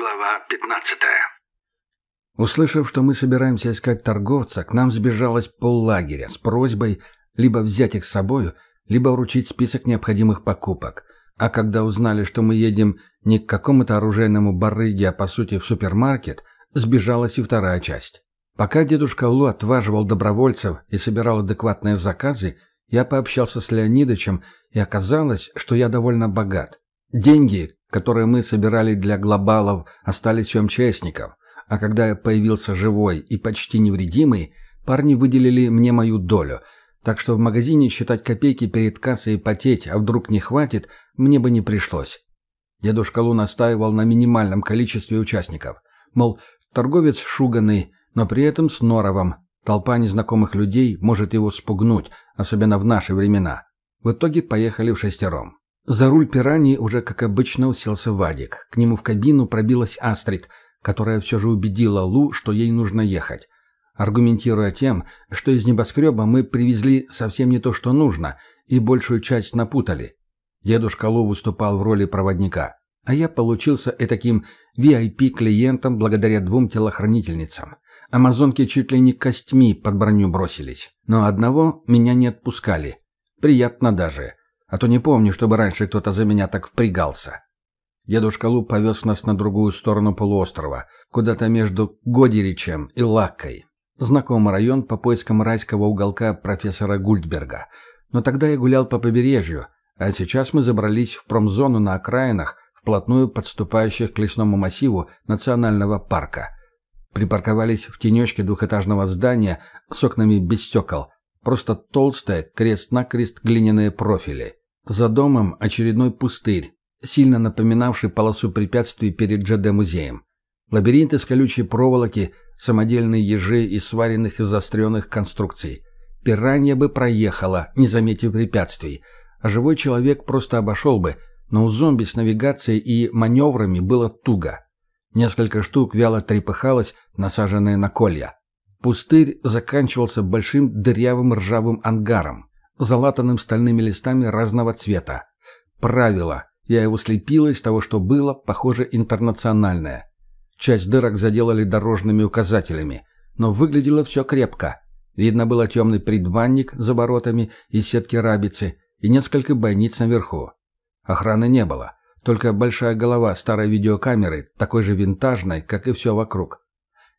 Глава 15 Услышав, что мы собираемся искать торговца, к нам сбежалось поллагеря с просьбой либо взять их с собою, либо вручить список необходимых покупок. А когда узнали, что мы едем не к какому-то оружейному барыге, а по сути в супермаркет, сбежалась и вторая часть. Пока дедушка Лу отваживал добровольцев и собирал адекватные заказы, я пообщался с Леонидовичем, и оказалось, что я довольно богат. Деньги, которые мы собирали для глобалов, остались у МЧСников, а когда я появился живой и почти невредимый, парни выделили мне мою долю, так что в магазине считать копейки перед кассой и потеть, а вдруг не хватит, мне бы не пришлось. Дедушка Лу настаивал на минимальном количестве участников. Мол, торговец шуганный, но при этом с норовом. Толпа незнакомых людей может его спугнуть, особенно в наши времена. В итоге поехали в шестером. За руль пираньи уже, как обычно, уселся Вадик. К нему в кабину пробилась Астрид, которая все же убедила Лу, что ей нужно ехать. Аргументируя тем, что из небоскреба мы привезли совсем не то, что нужно, и большую часть напутали. Дедушка Лу выступал в роли проводника, а я получился этаким VIP-клиентом благодаря двум телохранительницам. Амазонки чуть ли не костьми под броню бросились. Но одного меня не отпускали. Приятно даже. А то не помню, чтобы раньше кто-то за меня так впрягался. Дедушка Лу повез нас на другую сторону полуострова, куда-то между Годеричем и Лаккой. Знакомый район по поискам райского уголка профессора Гульдберга. Но тогда я гулял по побережью, а сейчас мы забрались в промзону на окраинах, вплотную подступающих к лесному массиву национального парка. Припарковались в тенечке двухэтажного здания с окнами без стекол. Просто толстые, крест-накрест глиняные профили. За домом очередной пустырь, сильно напоминавший полосу препятствий перед ЖД-музеем. Лабиринт из колючей проволоки, самодельные ежи из сваренных и заостренных конструкций. Пиранья бы проехала, не заметив препятствий, а живой человек просто обошел бы, но у зомби с навигацией и маневрами было туго. Несколько штук вяло трепыхалось, насаженные на колья. Пустырь заканчивался большим дырявым ржавым ангаром, залатанным стальными листами разного цвета. Правило. Я его слепила из того, что было, похоже, интернациональное. Часть дырок заделали дорожными указателями, но выглядело все крепко. Видно было темный предбанник за воротами и сетки рабицы, и несколько бойниц наверху. Охраны не было, только большая голова старой видеокамеры, такой же винтажной, как и все вокруг.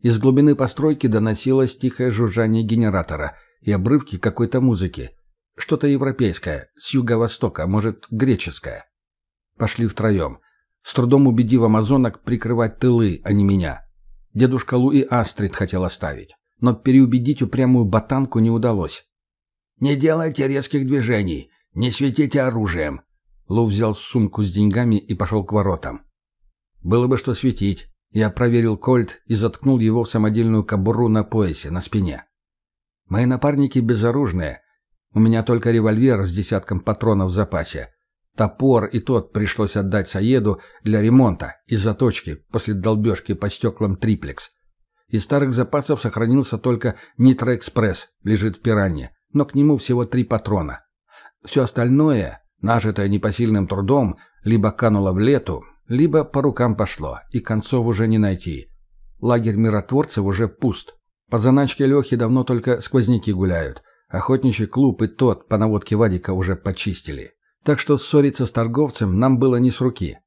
Из глубины постройки доносилось тихое жужжание генератора и обрывки какой-то музыки. Что-то европейское, с юго-востока, может, греческое. Пошли втроем, с трудом убедив амазонок прикрывать тылы, а не меня. Дедушка Лу и Астрид хотел оставить, но переубедить упрямую ботанку не удалось. «Не делайте резких движений, не светите оружием», Лу взял сумку с деньгами и пошел к воротам. Было бы что светить. Я проверил кольт и заткнул его в самодельную кобуру на поясе, на спине. Мои напарники безоружные. У меня только револьвер с десятком патронов в запасе. Топор и тот пришлось отдать Саеду для ремонта и заточки после долбежки по стеклам триплекс. Из старых запасов сохранился только Нитроэкспресс, лежит в пиранье, но к нему всего три патрона. Все остальное Нажитое непосильным трудом либо кануло в лету, либо по рукам пошло, и концов уже не найти. Лагерь миротворцев уже пуст. По заначке Лехи давно только сквозняки гуляют. Охотничий клуб и тот по наводке Вадика уже почистили. Так что ссориться с торговцем нам было не с руки.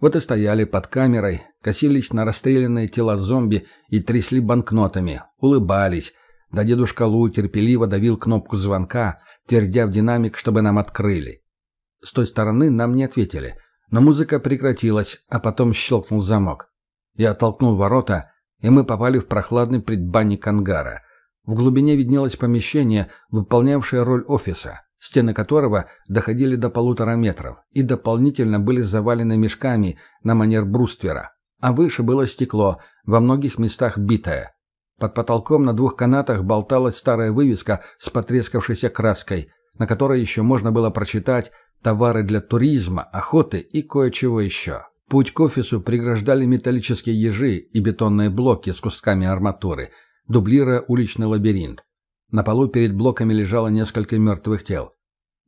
Вот и стояли под камерой, косились на расстрелянные тела зомби и трясли банкнотами, улыбались, да дедушка Лу терпеливо давил кнопку звонка, твердя в динамик, чтобы нам открыли. С той стороны нам не ответили, но музыка прекратилась, а потом щелкнул замок. Я оттолкнул ворота, и мы попали в прохладный предбанник ангара. В глубине виднелось помещение, выполнявшее роль офиса, стены которого доходили до полутора метров и дополнительно были завалены мешками на манер бруствера. А выше было стекло, во многих местах битое. Под потолком на двух канатах болталась старая вывеска с потрескавшейся краской, на которой еще можно было прочитать товары для туризма, охоты и кое-чего еще. Путь к офису преграждали металлические ежи и бетонные блоки с кусками арматуры, дублируя уличный лабиринт. На полу перед блоками лежало несколько мертвых тел.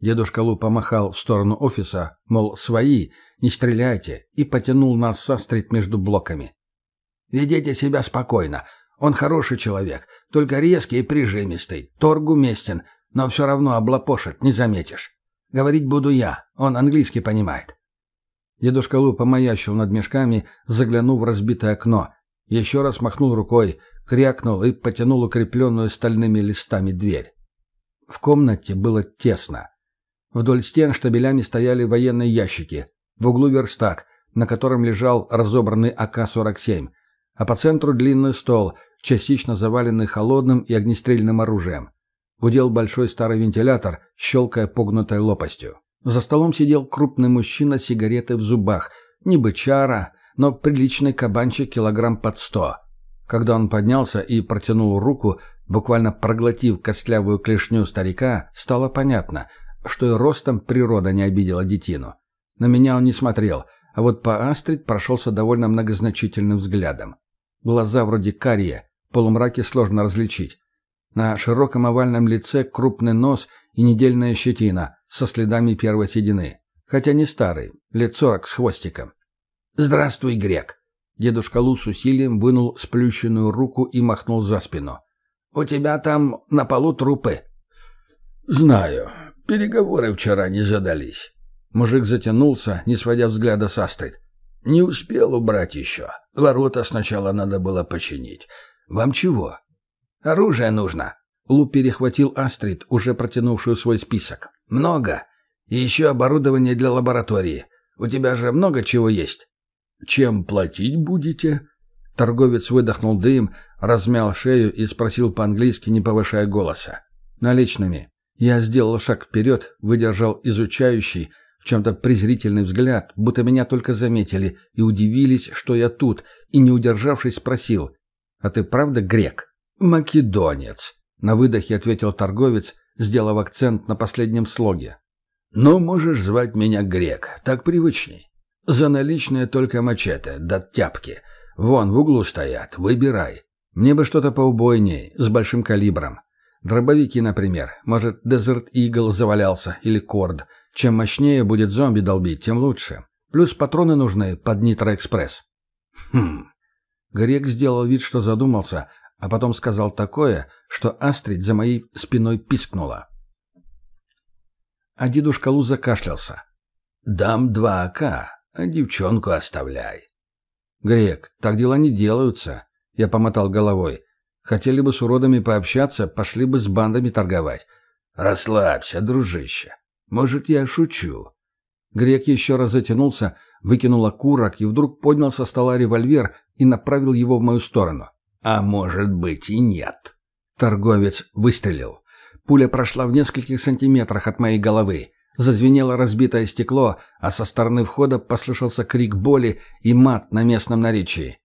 Дедушка Лу помахал в сторону офиса, мол, свои, не стреляйте, и потянул нас со стрит между блоками. «Ведите себя спокойно. Он хороший человек, только резкий и прижимистый, торг уместен, но все равно облапошит, не заметишь. Говорить буду я, он английский понимает». Дедушка Лу помаячил над мешками, заглянув в разбитое окно. Еще раз махнул рукой, крякнул и потянул укрепленную стальными листами дверь. В комнате было тесно. Вдоль стен штабелями стояли военные ящики. В углу верстак, на котором лежал разобранный АК-47, а по центру длинный стол, частично заваленный холодным и огнестрельным оружием. Гудел большой старый вентилятор, щелкая погнутой лопастью. За столом сидел крупный мужчина с сигаретой в зубах. Не бычара, но приличный кабанчик килограмм под сто. Когда он поднялся и протянул руку, буквально проглотив костлявую клешню старика, стало понятно — что и ростом природа не обидела детину. На меня он не смотрел, а вот по Астрид прошелся довольно многозначительным взглядом. Глаза вроде карие, в полумраке сложно различить. На широком овальном лице крупный нос и недельная щетина со следами первой седины. Хотя не старый, лет сорок с хвостиком. «Здравствуй, грек!» Дедушка Лу с усилием вынул сплющенную руку и махнул за спину. «У тебя там на полу трупы». «Знаю. Переговоры вчера не задались. Мужик затянулся, не сводя взгляда с Астрид. Не успел убрать еще. Ворота сначала надо было починить. Вам чего? Оружие нужно. Лу перехватил Астрид, уже протянувшую свой список. Много. И еще оборудование для лаборатории. У тебя же много чего есть. Чем платить будете? Торговец выдохнул дым, размял шею и спросил по-английски, не повышая голоса. «Наличными. Я сделал шаг вперед, выдержал изучающий, в чем-то презрительный взгляд, будто меня только заметили и удивились, что я тут, и, не удержавшись, спросил, «А ты правда грек?» «Македонец», — на выдохе ответил торговец, сделав акцент на последнем слоге. «Ну, можешь звать меня грек, так привычней. За наличные только мачете, да тяпки. Вон, в углу стоят, выбирай. Мне бы что-то поубойней, с большим калибром. Дробовики, например. Может, Desert Eagle завалялся или Корд. Чем мощнее будет зомби долбить, тем лучше. Плюс патроны нужны под Нитроэкспресс. Хм. Грек сделал вид, что задумался, а потом сказал такое, что Астрид за моей спиной пискнула. А дедушка Лу закашлялся. «Дам два АК, а девчонку оставляй». «Грек, так дела не делаются», — я помотал головой. Хотели бы с уродами пообщаться, пошли бы с бандами торговать. Расслабься, дружище. Может, я шучу. Грек еще раз затянулся, выкинул окурок и вдруг поднял со стола револьвер и направил его в мою сторону. А может быть и нет. Торговец выстрелил. Пуля прошла в нескольких сантиметрах от моей головы. Зазвенело разбитое стекло, а со стороны входа послышался крик боли и мат на местном наречии.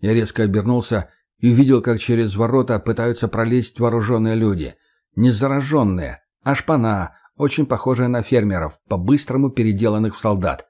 Я резко обернулся и увидел, как через ворота пытаются пролезть вооруженные люди. Не зараженные, а шпана, очень похожая на фермеров, по-быстрому переделанных в солдат.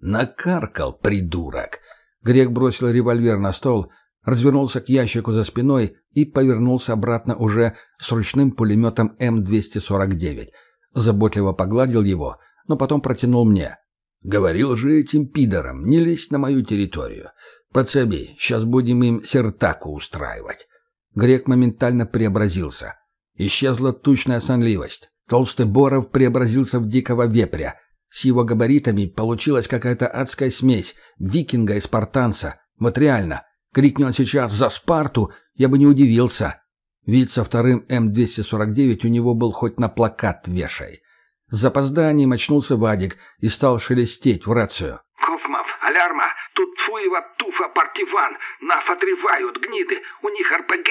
«Накаркал, придурок!» Грек бросил револьвер на стол, развернулся к ящику за спиной и повернулся обратно уже с ручным пулеметом М-249. Заботливо погладил его, но потом протянул мне. «Говорил же этим пидорам, не лезь на мою территорию. «Подсоби, сейчас будем им сертаку устраивать». Грек моментально преобразился. Исчезла тучная сонливость. Толстый Боров преобразился в дикого вепря. С его габаритами получилась какая-то адская смесь викинга и спартанца. Вот реально, крикни он сейчас «За Спарту!» я бы не удивился. Вид со вторым М-249 у него был хоть на плакат вешай. С запозданием очнулся Вадик и стал шелестеть в рацию. «Кофмав, алярма! Тут Фуева, Туфа, Партиван! Наф отрывают, гниды! У них РПГ!»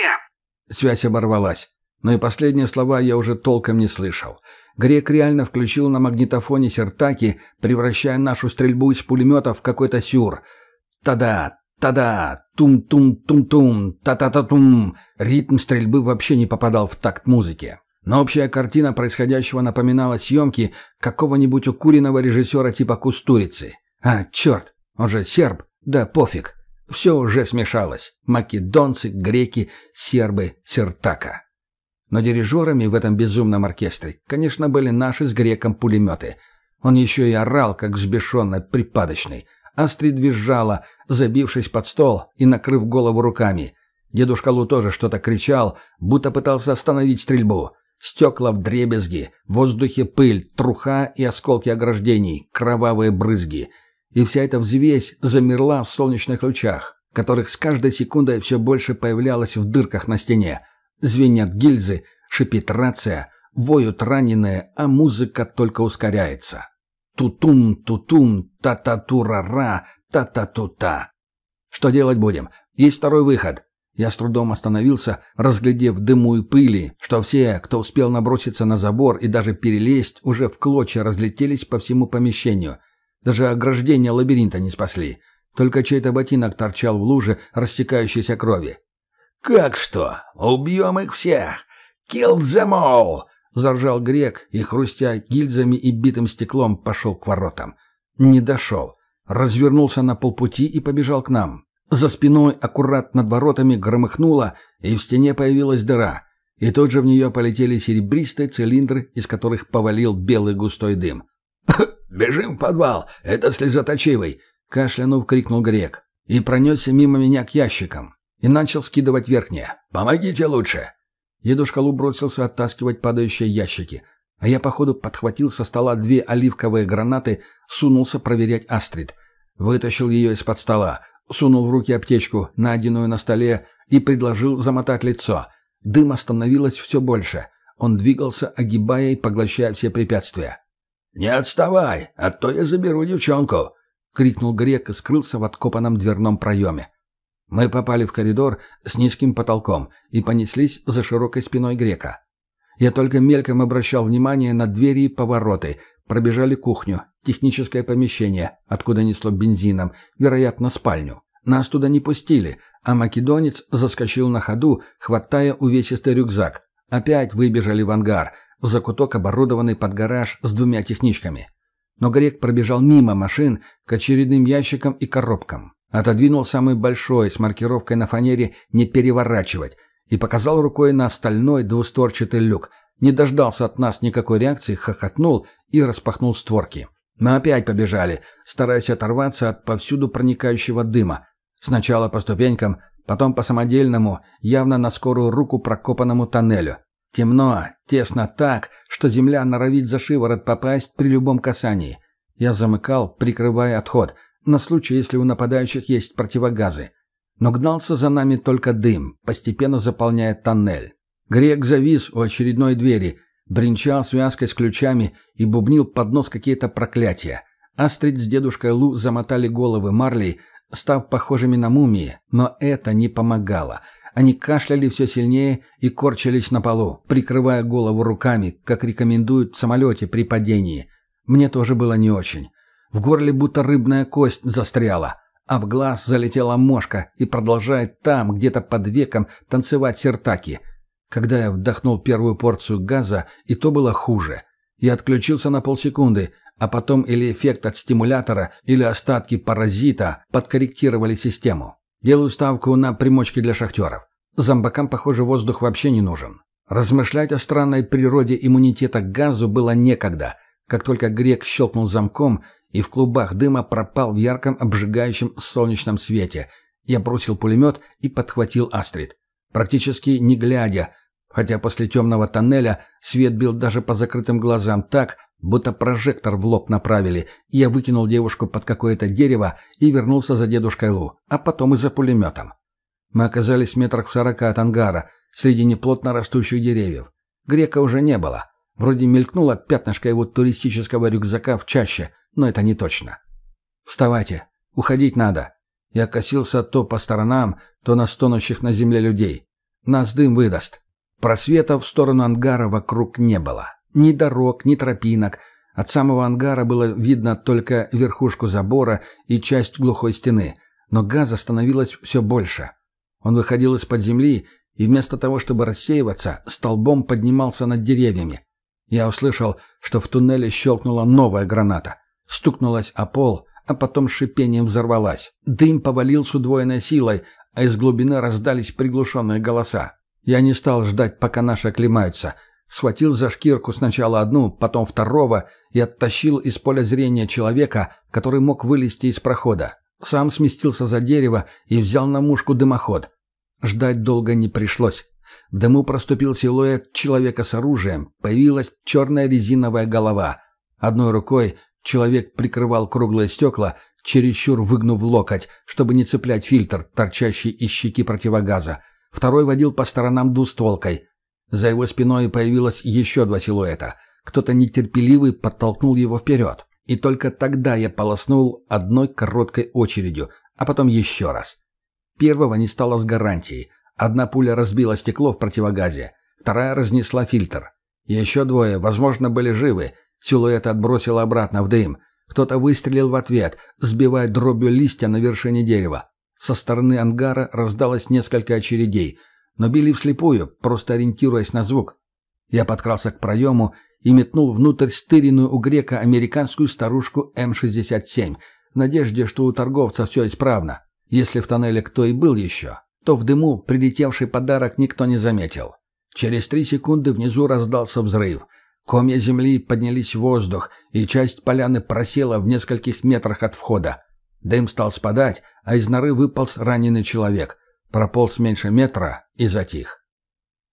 Связь оборвалась. Но и последние слова я уже толком не слышал. Грек реально включил на магнитофоне сертаки, превращая нашу стрельбу из пулемета в какой-то сюр. Та-да, та-да, тум-тум-тум-тум, та-та-та-тум. Ритм стрельбы вообще не попадал в такт музыки. Но общая картина происходящего напоминала съемки какого-нибудь укуренного режиссера типа Кустурицы. А, черт, он же серб. Да пофиг. Все уже смешалось. Македонцы, греки, сербы, сертака. Но дирижерами в этом безумном оркестре, конечно, были наши с греком пулеметы. Он еще и орал, как взбешенный, припадочный. Астрид визжала, забившись под стол и накрыв голову руками. Дедушка Лу тоже что-то кричал, будто пытался остановить стрельбу. Стекла в дребезги, в воздухе пыль, труха и осколки ограждений, кровавые брызги. И вся эта взвесь замерла в солнечных лучах, которых с каждой секундой все больше появлялось в дырках на стене. Звенят гильзы, шипит рация, воют раненые, а музыка только ускоряется. Тутум, тутум, та-та-тура-ра, та-та-тута. Что делать будем? Есть второй выход. Я с трудом остановился, разглядев дыму и пыли, что все, кто успел наброситься на забор и даже перелезть, уже в клочья разлетелись по всему помещению. Даже ограждения лабиринта не спасли. Только чей-то ботинок торчал в луже растекающейся крови. «Как что? Убьем их всех! Kill them all!» — заржал грек и, хрустя гильзами и битым стеклом, пошел к воротам. Не дошел. Развернулся на полпути и побежал к нам. За спиной аккурат над воротами громыхнуло, и в стене появилась дыра. И тут же в нее полетели серебристые цилиндры, из которых повалил белый густой дым. «Бежим в подвал! Это слезоточивый!» — кашлянув крикнул грек. И пронесся мимо меня к ящикам. И начал скидывать верхнее. «Помогите лучше!» Дедушка Лу бросился оттаскивать падающие ящики. А я, походу, подхватил со стола две оливковые гранаты, сунулся проверять Астрид. Вытащил ее из-под стола, сунул в руки аптечку, найденную на столе, и предложил замотать лицо. Дыма становилось все больше. Он двигался, огибая и поглощая все препятствия. «Не отставай, а то я заберу девчонку!» — крикнул грек и скрылся в откопанном дверном проеме. Мы попали в коридор с низким потолком и понеслись за широкой спиной грека. Я только мельком обращал внимание на двери и повороты, пробежали кухню, техническое помещение, откуда несло бензином, вероятно, спальню. Нас туда не пустили, а македонец заскочил на ходу, хватая увесистый рюкзак. Опять выбежали в ангар, в закуток, оборудованный под гараж с двумя техничками. Но грек пробежал мимо машин к очередным ящикам и коробкам. Отодвинул самый большой с маркировкой на фанере «Не переворачивать» и показал рукой на стальной двусторчатый люк. Не дождался от нас никакой реакции, хохотнул и распахнул створки. Мы опять побежали, стараясь оторваться от повсюду проникающего дыма. Сначала по ступенькам, потом по самодельному, явно на скорую руку прокопанному тоннелю. Темно, тесно так, что земля норовит за шиворот попасть при любом касании. Я замыкал, прикрывая отход, на случай, если у нападающих есть противогазы. Но гнался за нами только дым, постепенно заполняя тоннель. Грек завис у очередной двери, бренчал связкой с ключами и бубнил под нос какие-то проклятия. Астрид с дедушкой Лу замотали головы марлей, став похожими на мумии, но это не помогало. Они кашляли все сильнее и корчились на полу, прикрывая голову руками, как рекомендуют в самолете при падении. Мне тоже было не очень. В горле будто рыбная кость застряла, а в глаз залетела мошка и продолжает там, где-то под веком, танцевать сертаки — когда я вдохнул первую порцию газа, и то было хуже. Я отключился на полсекунды, а потом или эффект от стимулятора, или остатки паразита подкорректировали систему. Делаю ставку на примочки для шахтеров. Зомбакам, похоже, воздух вообще не нужен. Размышлять о странной природе иммунитета к газу было некогда. Как только грек щелкнул замком, и в клубах дыма пропал в ярком обжигающем солнечном свете, я бросил пулемет и подхватил Астрид. Практически не глядя, хотя после темного тоннеля свет бил даже по закрытым глазам так, будто прожектор в лоб направили, я выкинул девушку под какое-то дерево и вернулся за дедушкой Лу, а потом и за пулеметом. Мы оказались в метрах в сорока от ангара, среди неплотно растущих деревьев. Грека уже не было. Вроде мелькнуло пятнышко его туристического рюкзака в чаще, но это не точно. «Вставайте. Уходить надо». Я косился то по сторонам, то на стонущих на земле людей. Нас дым выдаст. Просветов в сторону ангара вокруг не было. Ни дорог, ни тропинок. От самого ангара было видно только верхушку забора и часть глухой стены. Но газа становилось все больше. Он выходил из-под земли и вместо того, чтобы рассеиваться, столбом поднимался над деревьями. Я услышал, что в туннеле щелкнула новая граната. Стукнулась о пол, а потом шипением взорвалась. Дым повалил с удвоенной силой, а из глубины раздались приглушенные голоса. Я не стал ждать, пока наши оклемаются. Схватил за шкирку сначала одну, потом второго и оттащил из поля зрения человека, который мог вылезти из прохода. Сам сместился за дерево и взял на мушку дымоход. Ждать долго не пришлось. В дыму проступил силуэт человека с оружием, появилась черная резиновая голова. Одной рукой человек прикрывал круглые стекла, чересчур выгнув локоть, чтобы не цеплять фильтр, торчащий из щеки противогаза. Второй водил по сторонам двустволкой. За его спиной появилось еще два силуэта. Кто-то нетерпеливый подтолкнул его вперед. И только тогда я полоснул одной короткой очередью, а потом еще раз. Первого не стало с гарантией. Одна пуля разбила стекло в противогазе, вторая разнесла фильтр. Еще двое, возможно, были живы. Силуэт отбросил обратно в дым. Кто-то выстрелил в ответ, сбивая дробью листья на вершине дерева. Со стороны ангара раздалось несколько очередей, но били вслепую, просто ориентируясь на звук. Я подкрался к проему и метнул внутрь стыренную у грека американскую старушку М-67, в надежде, что у торговца все исправно. Если в тоннеле кто и был еще, то в дыму прилетевший подарок никто не заметил. Через три секунды внизу раздался взрыв. Комья земли поднялись в воздух, и часть поляны просела в нескольких метрах от входа. Дым стал спадать, а из норы выполз раненый человек. Прополз меньше метра и затих.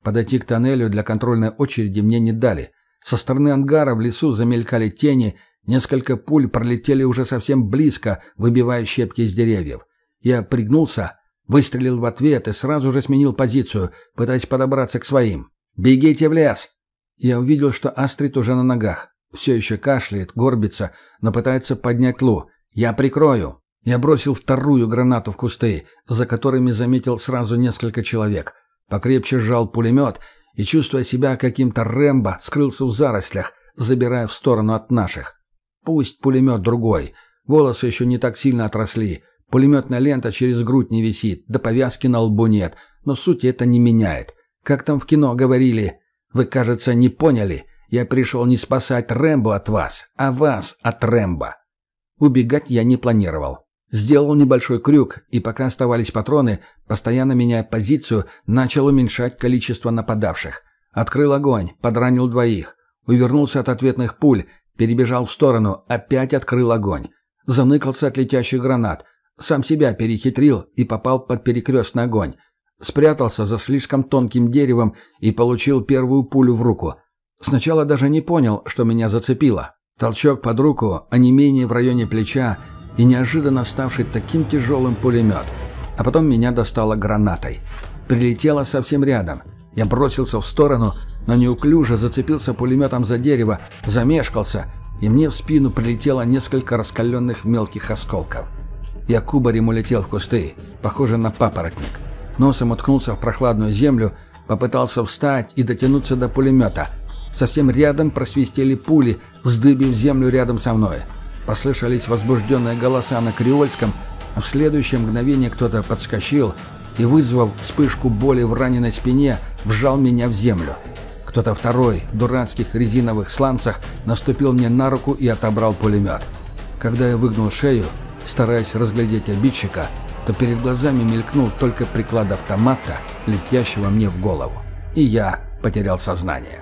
Подойти к тоннелю для контрольной очереди мне не дали. Со стороны ангара в лесу замелькали тени, несколько пуль пролетели уже совсем близко, выбивая щепки из деревьев. Я пригнулся, выстрелил в ответ и сразу же сменил позицию, пытаясь подобраться к своим. «Бегите в лес!» Я увидел, что Астрид уже на ногах. Все еще кашляет, горбится, но пытается поднять Лу. «Я прикрою!» Я бросил вторую гранату в кусты, за которыми заметил сразу несколько человек. Покрепче сжал пулемет и, чувствуя себя каким-то Рэмбо, скрылся в зарослях, забирая в сторону от наших. Пусть пулемет другой. Волосы еще не так сильно отросли. Пулеметная лента через грудь не висит, да повязки на лбу нет. Но суть это не меняет. Как там в кино говорили, вы, кажется, не поняли. Я пришел не спасать Рэмбо от вас, а вас от Рэмбо. Убегать я не планировал. Сделал небольшой крюк, и пока оставались патроны, постоянно меняя позицию, начал уменьшать количество нападавших. Открыл огонь, подранил двоих. Увернулся от ответных пуль, перебежал в сторону, опять открыл огонь. Заныкался от летящих гранат. Сам себя перехитрил и попал под перекрестный огонь. Спрятался за слишком тонким деревом и получил первую пулю в руку. Сначала даже не понял, что меня зацепило. Толчок под руку, а не менее в районе плеча и неожиданно ставший таким тяжелым пулемет. А потом меня достало гранатой. Прилетела совсем рядом. Я бросился в сторону, но неуклюже зацепился пулеметом за дерево, замешкался, и мне в спину прилетело несколько раскаленных мелких осколков. Я кубарем улетел в кусты, похоже на папоротник. Носом уткнулся в прохладную землю, попытался встать и дотянуться до пулемета. Совсем рядом просвистели пули, вздыбив землю рядом со мной. Послышались возбужденные голоса на креольском, а в следующее мгновение кто-то подскочил и, вызвав вспышку боли в раненой спине, вжал меня в землю. Кто-то второй, в дурацких резиновых сланцах, наступил мне на руку и отобрал пулемет. Когда я выгнул шею, стараясь разглядеть обидчика, то перед глазами мелькнул только приклад автомата, летящего мне в голову. И я потерял сознание.